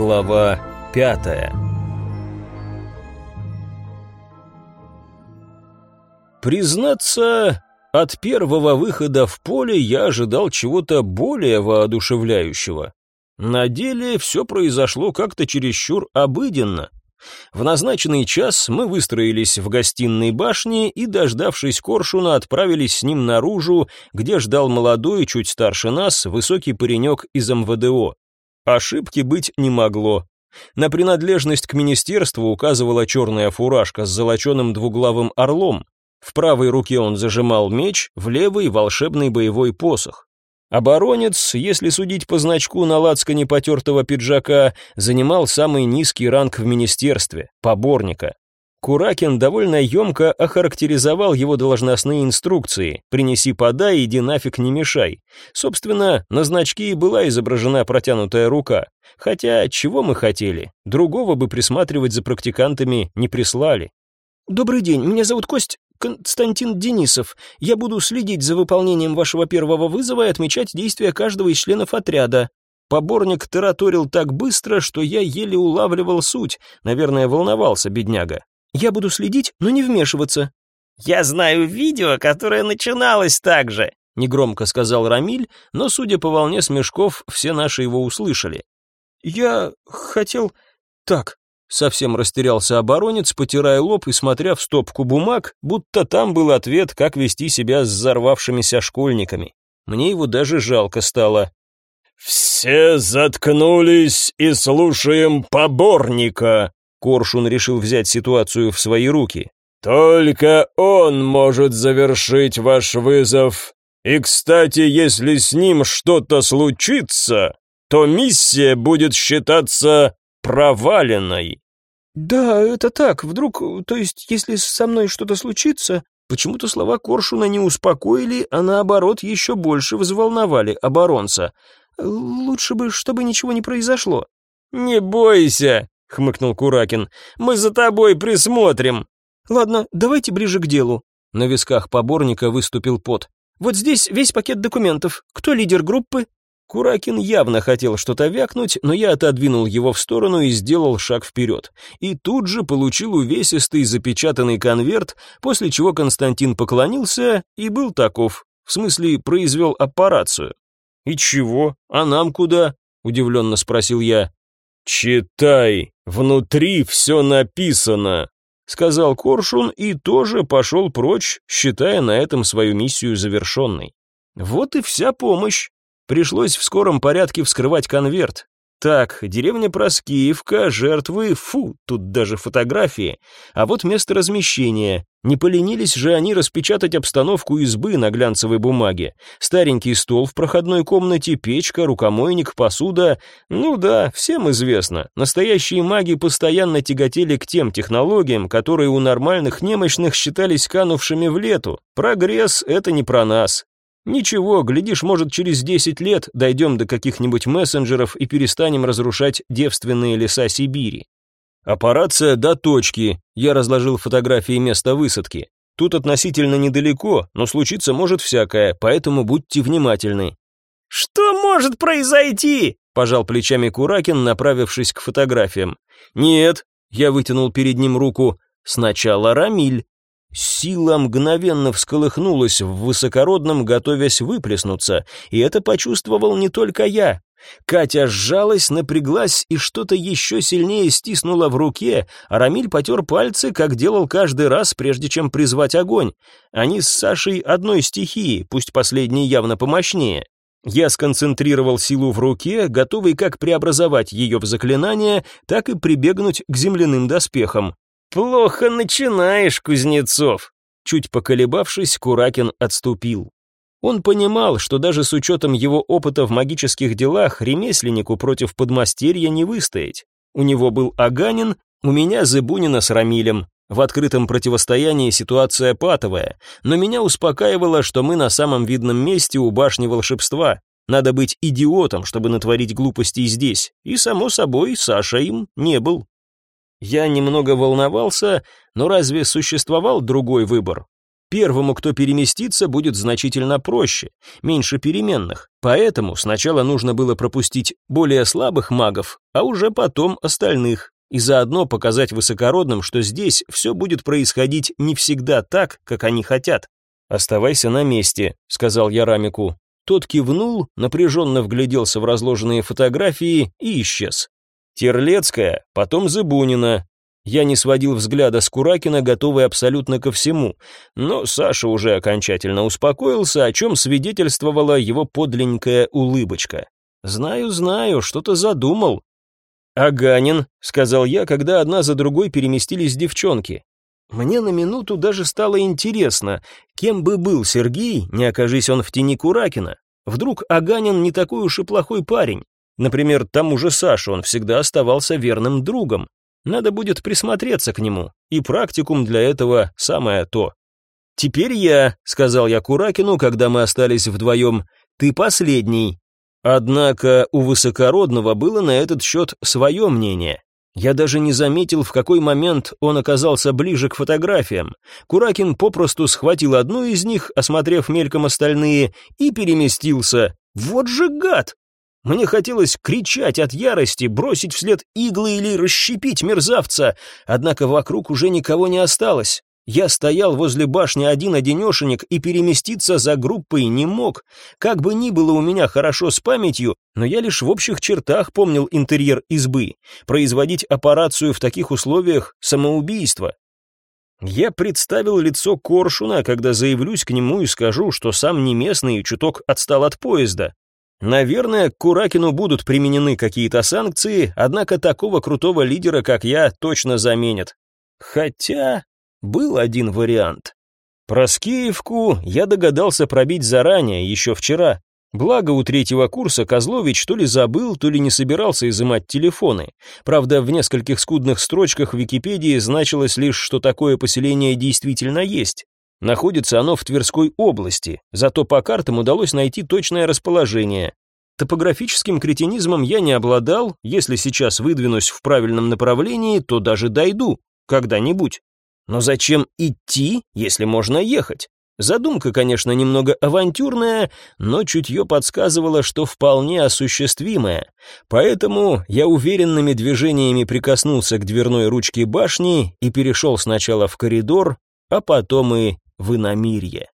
Глава пятая Признаться, от первого выхода в поле я ожидал чего-то более воодушевляющего. На деле все произошло как-то чересчур обыденно. В назначенный час мы выстроились в гостиной башне и, дождавшись Коршуна, отправились с ним наружу, где ждал молодой, чуть старше нас, высокий паренек из МВДО. Ошибки быть не могло. На принадлежность к министерству указывала черная фуражка с золоченым двуглавым орлом. В правой руке он зажимал меч, в левой — волшебный боевой посох. Оборонец, если судить по значку на лацкане потертого пиджака, занимал самый низкий ранг в министерстве — поборника. Куракин довольно емко охарактеризовал его должностные инструкции «принеси, подай, иди нафиг, не мешай». Собственно, на значке и была изображена протянутая рука. Хотя, чего мы хотели? Другого бы присматривать за практикантами не прислали. «Добрый день, меня зовут Кость Константин Денисов. Я буду следить за выполнением вашего первого вызова и отмечать действия каждого из членов отряда». Поборник тараторил так быстро, что я еле улавливал суть. Наверное, волновался бедняга. «Я буду следить, но не вмешиваться». «Я знаю видео, которое начиналось так же», — негромко сказал Рамиль, но, судя по волне смешков, все наши его услышали. «Я хотел... Так, Совсем растерялся оборонец, потирая лоб и смотря в стопку бумаг, будто там был ответ, как вести себя с взорвавшимися школьниками. Мне его даже жалко стало. «Все заткнулись и слушаем поборника», — Коршун решил взять ситуацию в свои руки. «Только он может завершить ваш вызов. И, кстати, если с ним что-то случится, то миссия будет считаться проваленной. Да, это так. Вдруг, то есть, если со мной что-то случится, почему-то слова Коршуна не успокоили, а наоборот еще больше взволновали оборонца. Лучше бы, чтобы ничего не произошло. Не бойся, хмыкнул Куракин. Мы за тобой присмотрим. Ладно, давайте ближе к делу. На висках поборника выступил пот. Вот здесь весь пакет документов. Кто лидер группы? Куракин явно хотел что-то вякнуть, но я отодвинул его в сторону и сделал шаг вперед. И тут же получил увесистый запечатанный конверт, после чего Константин поклонился и был таков. В смысле, произвел операцию. «И чего? А нам куда?» — удивленно спросил я. «Читай, внутри все написано», — сказал Коршун и тоже пошел прочь, считая на этом свою миссию завершенной. Вот и вся помощь. Пришлось в скором порядке вскрывать конверт. Так, деревня Проскиевка, жертвы, фу, тут даже фотографии. А вот место размещения. Не поленились же они распечатать обстановку избы на глянцевой бумаге. Старенький стол в проходной комнате, печка, рукомойник, посуда. Ну да, всем известно. Настоящие маги постоянно тяготели к тем технологиям, которые у нормальных немощных считались канувшими в лету. Прогресс — это не про нас. Ничего, глядишь, может, через 10 лет дойдем до каких-нибудь мессенджеров и перестанем разрушать девственные леса Сибири. Операция до точки. Я разложил фотографии места высадки. Тут относительно недалеко, но случиться может всякое, поэтому будьте внимательны. Что может произойти? пожал плечами Куракин, направившись к фотографиям. Нет, я вытянул перед ним руку. Сначала Рамиль. Сила мгновенно всколыхнулась в высокородном, готовясь выплеснуться, и это почувствовал не только я. Катя сжалась, напряглась и что-то еще сильнее стиснула в руке, а Рамиль потер пальцы, как делал каждый раз, прежде чем призвать огонь. Они с Сашей одной стихии, пусть последний явно помощнее. Я сконцентрировал силу в руке, готовый как преобразовать ее в заклинание, так и прибегнуть к земляным доспехам. «Плохо начинаешь, Кузнецов!» Чуть поколебавшись, Куракин отступил. Он понимал, что даже с учетом его опыта в магических делах ремесленнику против подмастерья не выстоять. У него был Аганин, у меня Зыбунина с Рамилем. В открытом противостоянии ситуация патовая, но меня успокаивало, что мы на самом видном месте у башни волшебства. Надо быть идиотом, чтобы натворить глупостей здесь, и, само собой, Саша им не был. Я немного волновался, но разве существовал другой выбор? Первому, кто переместится, будет значительно проще, меньше переменных. Поэтому сначала нужно было пропустить более слабых магов, а уже потом остальных, и заодно показать высокородным, что здесь все будет происходить не всегда так, как они хотят. «Оставайся на месте», — сказал я Рамику. Тот кивнул, напряженно вгляделся в разложенные фотографии и исчез. Терлецкая, потом Зыбунина, я не сводил взгляда с Куракина, готовый абсолютно ко всему, но Саша уже окончательно успокоился, о чем свидетельствовала его подлинная улыбочка. «Знаю, знаю, что-то задумал». «Аганин», — сказал я, когда одна за другой переместились девчонки. Мне на минуту даже стало интересно, кем бы был Сергей, не окажись он в тени Куракина. Вдруг Аганин не такой уж и плохой парень. Например, тому же Саше он всегда оставался верным другом. Надо будет присмотреться к нему, и практикум для этого самое то. «Теперь я», — сказал я Куракину, когда мы остались вдвоем, — «ты последний». Однако у высокородного было на этот счет свое мнение. Я даже не заметил, в какой момент он оказался ближе к фотографиям. Куракин попросту схватил одну из них, осмотрев мельком остальные, и переместился. Вот же гад! Мне хотелось кричать от ярости, бросить вслед иглы или расщепить мерзавца, однако вокруг уже никого не осталось. Я стоял возле башни один-одинешенек и переместиться за группой не мог. Как бы ни было у меня хорошо с памятью, но я лишь в общих чертах помнил интерьер избы. Производить операцию в таких условиях — самоубийство. Я представил лицо Коршуна, когда заявлюсь к нему и скажу, что сам не местный и чуток отстал от поезда. Наверное, к Куракину будут применены какие-то санкции, однако такого крутого лидера, как я, точно заменят. Хотя был один вариант. Про Скеевку я догадался пробить заранее, еще вчера. Благо у третьего курса Козлович то ли забыл, то ли не собирался изымать телефоны. Правда, в нескольких скудных строчках в Википедии значилось лишь, что такое поселение действительно есть. Находится оно в Тверской области, зато по картам удалось найти точное расположение. Топографическим кретинизмом я не обладал, если сейчас выдвинусь в правильном направлении, то даже дойду, когда-нибудь. Но зачем идти, если можно ехать? Задумка, конечно, немного авантюрная, но чутье подсказывало, что вполне осуществимая. Поэтому я уверенными движениями прикоснулся к дверной ручке башни и перешел сначала в коридор, а потом и в иномирье.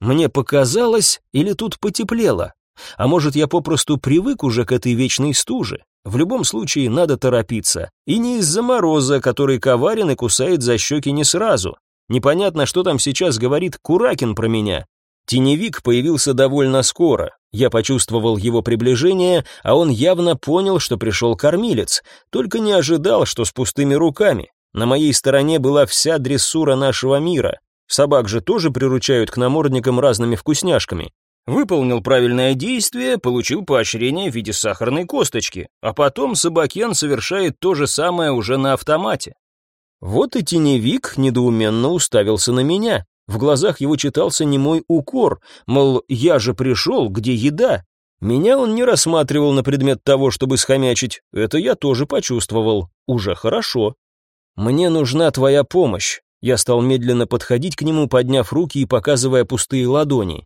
Мне показалось, или тут потеплело? А может, я попросту привык уже к этой вечной стуже? В любом случае, надо торопиться. И не из-за мороза, который коварен и кусает за щеки не сразу. Непонятно, что там сейчас говорит Куракин про меня. Теневик появился довольно скоро. Я почувствовал его приближение, а он явно понял, что пришел кормилец, только не ожидал, что с пустыми руками. На моей стороне была вся дрессура нашего мира. Собак же тоже приручают к намордникам разными вкусняшками. Выполнил правильное действие, получил поощрение в виде сахарной косточки, а потом собакен совершает то же самое уже на автомате. Вот и теневик недоуменно уставился на меня. В глазах его читался немой укор, мол, я же пришел, где еда? Меня он не рассматривал на предмет того, чтобы схомячить, это я тоже почувствовал, уже хорошо. «Мне нужна твоя помощь», я стал медленно подходить к нему, подняв руки и показывая пустые ладони.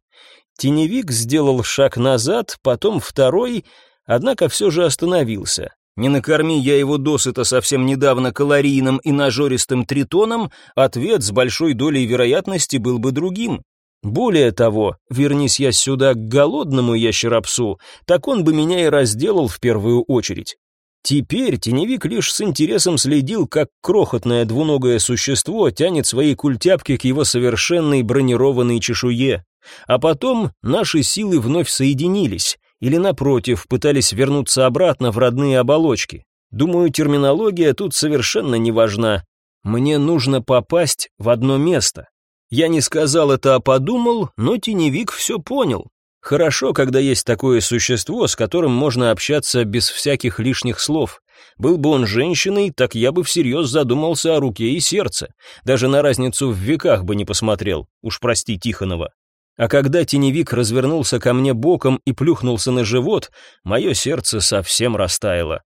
Теневик сделал шаг назад, потом второй, однако все же остановился. Не накорми я его досыта совсем недавно калорийным и нажористым тритоном, ответ с большой долей вероятности был бы другим. Более того, вернись я сюда к голодному ящеропсу, так он бы меня и разделал в первую очередь. Теперь теневик лишь с интересом следил, как крохотное двуногое существо тянет свои культяпки к его совершенной бронированной чешуе. А потом наши силы вновь соединились, или, напротив, пытались вернуться обратно в родные оболочки. Думаю, терминология тут совершенно не важна. Мне нужно попасть в одно место. Я не сказал это, а подумал, но теневик все понял. Хорошо, когда есть такое существо, с которым можно общаться без всяких лишних слов. Был бы он женщиной, так я бы всерьез задумался о руке и сердце. Даже на разницу в веках бы не посмотрел, уж прости Тихонова. А когда теневик развернулся ко мне боком и плюхнулся на живот, мое сердце совсем растаяло.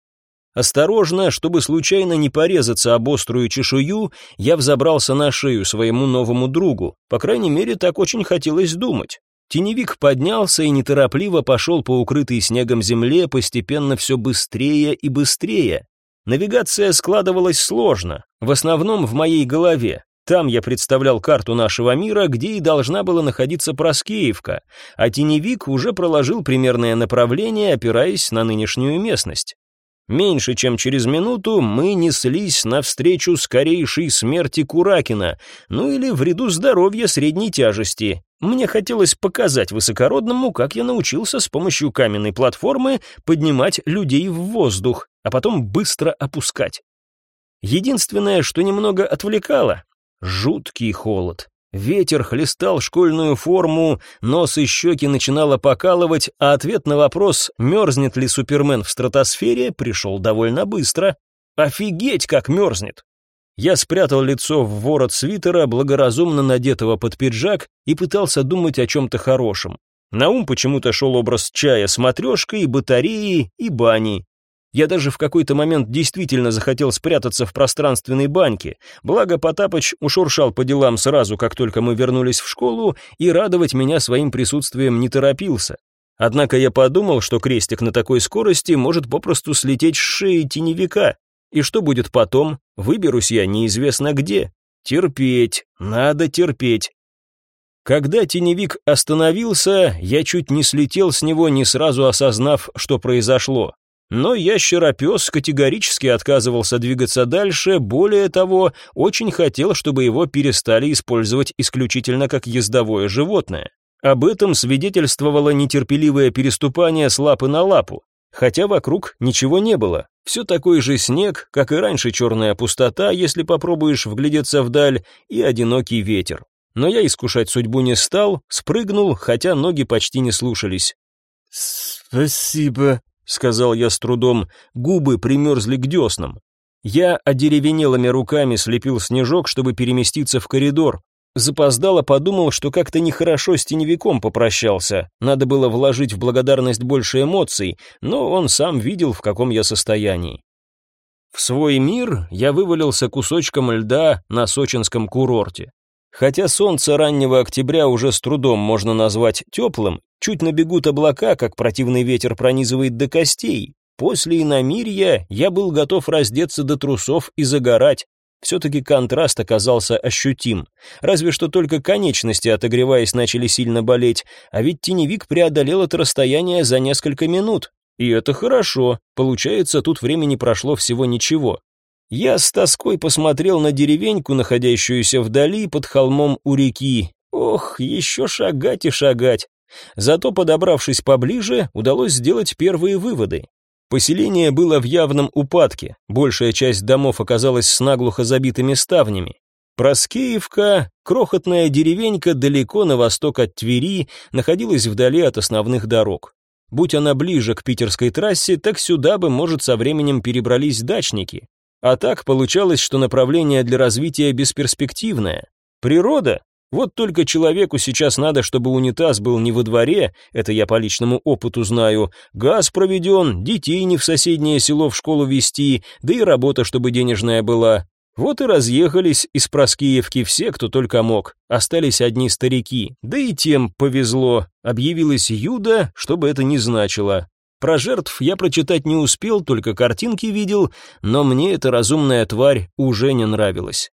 Осторожно, чтобы случайно не порезаться об острую чешую, я взобрался на шею своему новому другу. По крайней мере, так очень хотелось думать. Теневик поднялся и неторопливо пошел по укрытой снегом земле, постепенно все быстрее и быстрее. Навигация складывалась сложно, в основном в моей голове. Там я представлял карту нашего мира, где и должна была находиться Проскеевка, а теневик уже проложил примерное направление, опираясь на нынешнюю местность. Меньше чем через минуту мы неслись навстречу скорейшей смерти Куракина, ну или в ряду здоровья средней тяжести. Мне хотелось показать высокородному, как я научился с помощью каменной платформы поднимать людей в воздух, а потом быстро опускать. Единственное, что немного отвлекало — жуткий холод. Ветер хлестал школьную форму, нос и щеки начинало покалывать, а ответ на вопрос, мерзнет ли Супермен в стратосфере, пришел довольно быстро. Офигеть, как мерзнет! Я спрятал лицо в ворот свитера, благоразумно надетого под пиджак, и пытался думать о чем-то хорошем. На ум почему-то шел образ чая с матрешкой, батареи и бани. Я даже в какой-то момент действительно захотел спрятаться в пространственной баньке, благо Потапыч ушуршал по делам сразу, как только мы вернулись в школу, и радовать меня своим присутствием не торопился. Однако я подумал, что крестик на такой скорости может попросту слететь с шеи теневика. И что будет потом? Выберусь я неизвестно где. Терпеть, надо терпеть. Когда теневик остановился, я чуть не слетел с него, не сразу осознав, что произошло. Но ящеропес категорически отказывался двигаться дальше, более того, очень хотел, чтобы его перестали использовать исключительно как ездовое животное. Об этом свидетельствовало нетерпеливое переступание с лапы на лапу. Хотя вокруг ничего не было. Все такой же снег, как и раньше черная пустота, если попробуешь вглядеться вдаль, и одинокий ветер. Но я искушать судьбу не стал, спрыгнул, хотя ноги почти не слушались. «Спасибо», сказал я с трудом, губы примерзли к деснам. Я одеревенелыми руками слепил снежок, чтобы переместиться в коридор. Запоздало подумал, что как-то нехорошо с теневиком попрощался. Надо было вложить в благодарность больше эмоций, но он сам видел, в каком я состоянии. В свой мир я вывалился кусочком льда на сочинском курорте. Хотя солнце раннего октября уже с трудом можно назвать теплым, чуть набегут облака, как противный ветер пронизывает до костей. После иномирья я был готов раздеться до трусов и загорать. Все-таки контраст оказался ощутим. Разве что только конечности, отогреваясь, начали сильно болеть, а ведь теневик преодолел это расстояние за несколько минут. И это хорошо, получается, тут времени прошло всего ничего. Я с тоской посмотрел на деревеньку, находящуюся вдали под холмом у реки. Ох, еще шагать и шагать. Зато, подобравшись поближе, удалось сделать первые выводы. Поселение было в явном упадке, большая часть домов оказалась с наглухо забитыми ставнями. Проскеевка, крохотная деревенька далеко на восток от Твери, находилась вдали от основных дорог. Будь она ближе к питерской трассе, так сюда бы, может, со временем перебрались дачники. А так получалось, что направление для развития бесперспективное. Природа? Вот только человеку сейчас надо, чтобы унитаз был не во дворе, это я по личному опыту знаю, газ проведен, детей не в соседнее село в школу вести, да и работа, чтобы денежная была. Вот и разъехались из Проскиевки все, кто только мог. Остались одни старики. Да и тем повезло. Объявилась Юда, чтобы это не значило. Про жертв я прочитать не успел, только картинки видел, но мне эта разумная тварь уже не нравилась.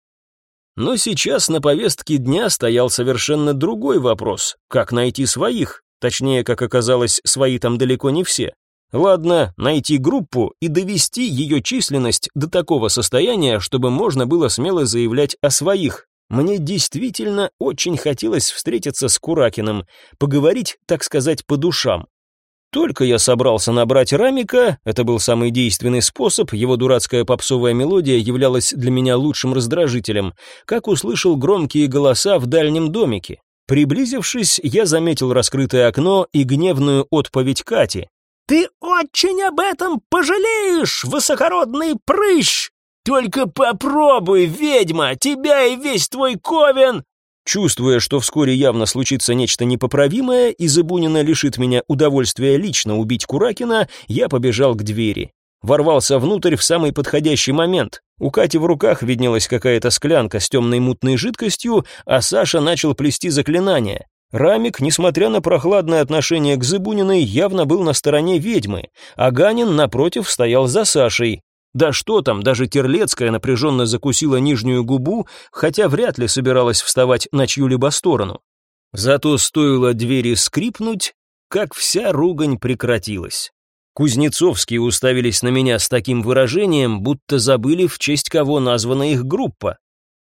Но сейчас на повестке дня стоял совершенно другой вопрос. Как найти своих? Точнее, как оказалось, свои там далеко не все. Ладно, найти группу и довести ее численность до такого состояния, чтобы можно было смело заявлять о своих. Мне действительно очень хотелось встретиться с Куракиным, поговорить, так сказать, по душам. Только я собрался набрать рамика, это был самый действенный способ, его дурацкая попсовая мелодия являлась для меня лучшим раздражителем, как услышал громкие голоса в дальнем домике. Приблизившись, я заметил раскрытое окно и гневную отповедь Кати. «Ты очень об этом пожалеешь, высокородный прыщ! Только попробуй, ведьма, тебя и весь твой ковен!» Чувствуя, что вскоре явно случится нечто непоправимое, и Забунина лишит меня удовольствия лично убить Куракина, я побежал к двери. ворвался внутрь в самый подходящий момент. У Кати в руках виднелась какая-то склянка с темной мутной жидкостью, а Саша начал плести заклинание. Рамик, несмотря на прохладное отношение к Зыбуниной, явно был на стороне ведьмы, а Ганин, напротив, стоял за Сашей. Да что там, даже Терлецкая напряженно закусила нижнюю губу, хотя вряд ли собиралась вставать на чью-либо сторону. Зато стоило двери скрипнуть, как вся ругань прекратилась. Кузнецовские уставились на меня с таким выражением, будто забыли, в честь кого названа их группа.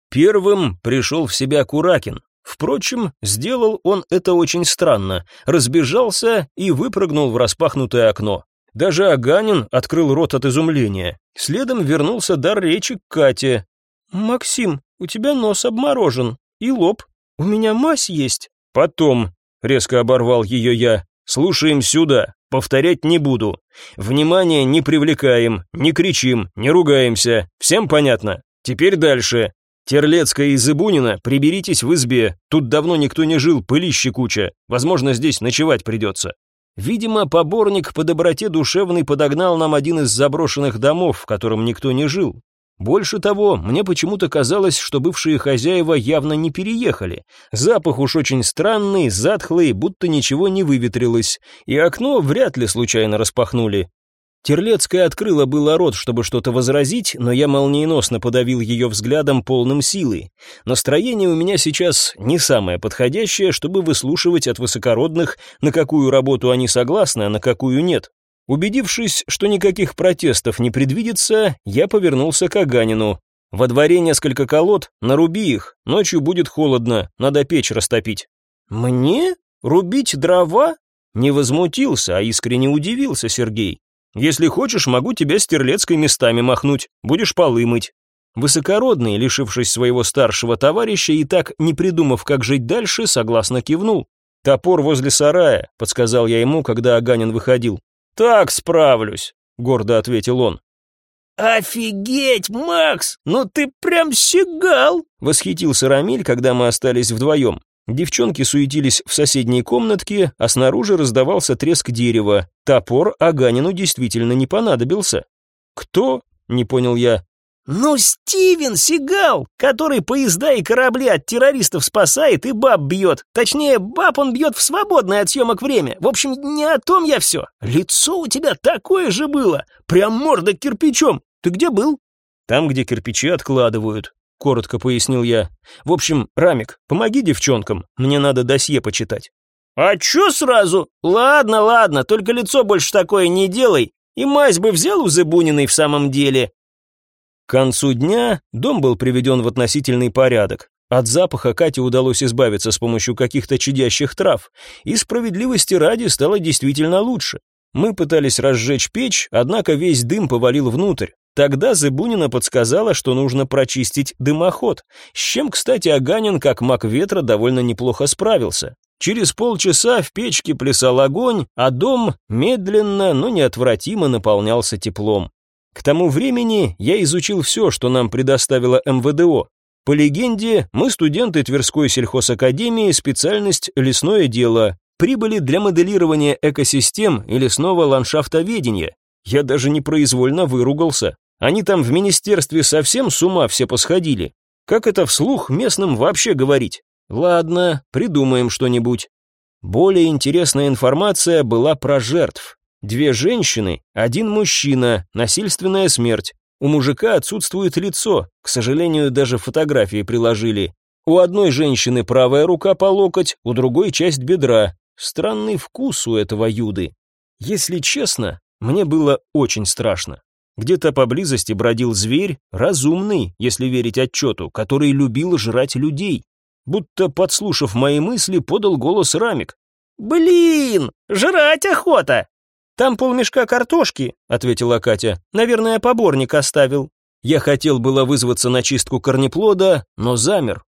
Первым пришел в себя Куракин. Впрочем, сделал он это очень странно, разбежался и выпрыгнул в распахнутое окно. Даже Аганин открыл рот от изумления. Следом вернулся дар речи к Кате. «Максим, у тебя нос обморожен. И лоб. У меня мазь есть». «Потом», — резко оборвал ее я, — «слушаем сюда, повторять не буду. Внимание не привлекаем, не кричим, не ругаемся. Всем понятно? Теперь дальше. Терлецкая и Зыбунина, приберитесь в избе. Тут давно никто не жил, пылище куча. Возможно, здесь ночевать придется. Видимо, поборник по доброте душевной подогнал нам один из заброшенных домов, в котором никто не жил. Больше того, мне почему-то казалось, что бывшие хозяева явно не переехали. Запах уж очень странный, затхлый, будто ничего не выветрилось, и окно вряд ли случайно распахнули. Терлецкая открыла было рот, чтобы что-то возразить, но я молниеносно подавил ее взглядом полным силы. Настроение у меня сейчас не самое подходящее, чтобы выслушивать от высокородных, на какую работу они согласны, а на какую нет. Убедившись, что никаких протестов не предвидится, я повернулся к Аганину. «Во дворе несколько колод, наруби их, ночью будет холодно, надо печь растопить». «Мне? Рубить дрова?» Не возмутился, а искренне удивился Сергей. Если хочешь, могу тебя стерлецкой местами махнуть, будешь полы мыть». Высокородный, лишившись своего старшего товарища и так не придумав, как жить дальше, согласно кивнул. «Топор возле сарая», — подсказал я ему, когда Аганин выходил. «Так справлюсь», — гордо ответил он. «Офигеть, Макс! Ну ты прям сигал!» — восхитился Рамиль, когда мы остались вдвоем. Девчонки суетились в соседней комнатке, а снаружи раздавался треск дерева. Топор Аганину действительно не понадобился. «Кто?» — не понял я. «Ну, Стивен Сигал, который поезда и корабли от террористов спасает и баб бьет. Точнее, баб он бьет в свободное от съемок время. В общем, не о том я все. Лицо у тебя такое же было. Прям морда кирпичом. Ты где был?» «Там, где кирпичи откладывают», — коротко пояснил я. «В общем, Рамик, помоги девчонкам, мне надо досье почитать». «А чё сразу? Ладно, ладно, только лицо больше такое не делай. И мазь бы взял у Зыбуниной в самом деле». К концу дня дом был приведен в относительный порядок. От запаха Кате удалось избавиться с помощью каких-то чадящих трав, и справедливости ради стало действительно лучше. Мы пытались разжечь печь, однако весь дым повалил внутрь. Тогда Зыбунина подсказала, что нужно прочистить дымоход, с чем, кстати, Аганин, как маг ветра, довольно неплохо справился. Через полчаса в печке плясал огонь, а дом медленно, но неотвратимо наполнялся теплом. К тому времени я изучил все, что нам предоставила МВДО. По легенде, мы студенты Тверской сельхозакадемии, специальность лесное дело, прибыли для моделирования экосистем и лесного ландшафтоведения. Я даже непроизвольно выругался. Они там в министерстве совсем с ума все посходили. Как это вслух местным вообще говорить? Ладно, придумаем что-нибудь. Более интересная информация была про жертв. Две женщины, один мужчина, насильственная смерть. У мужика отсутствует лицо, к сожалению, даже фотографии приложили. У одной женщины правая рука по локоть, у другой часть бедра. Странный вкус у этого юды. Если честно, мне было очень страшно. Где-то поблизости бродил зверь, разумный, если верить отчету, который любил жрать людей. Будто, подслушав мои мысли, подал голос Рамик. «Блин, жрать охота!» «Там полмешка картошки», — ответила Катя. «Наверное, поборник оставил». Я хотел было вызваться на чистку корнеплода, но замер.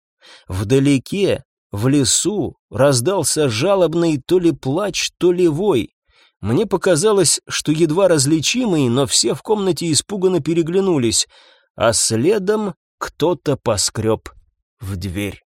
Вдалеке, в лесу, раздался жалобный то ли плач, то ли вой. Мне показалось, что едва различимый, но все в комнате испуганно переглянулись, а следом кто-то поскреб в дверь.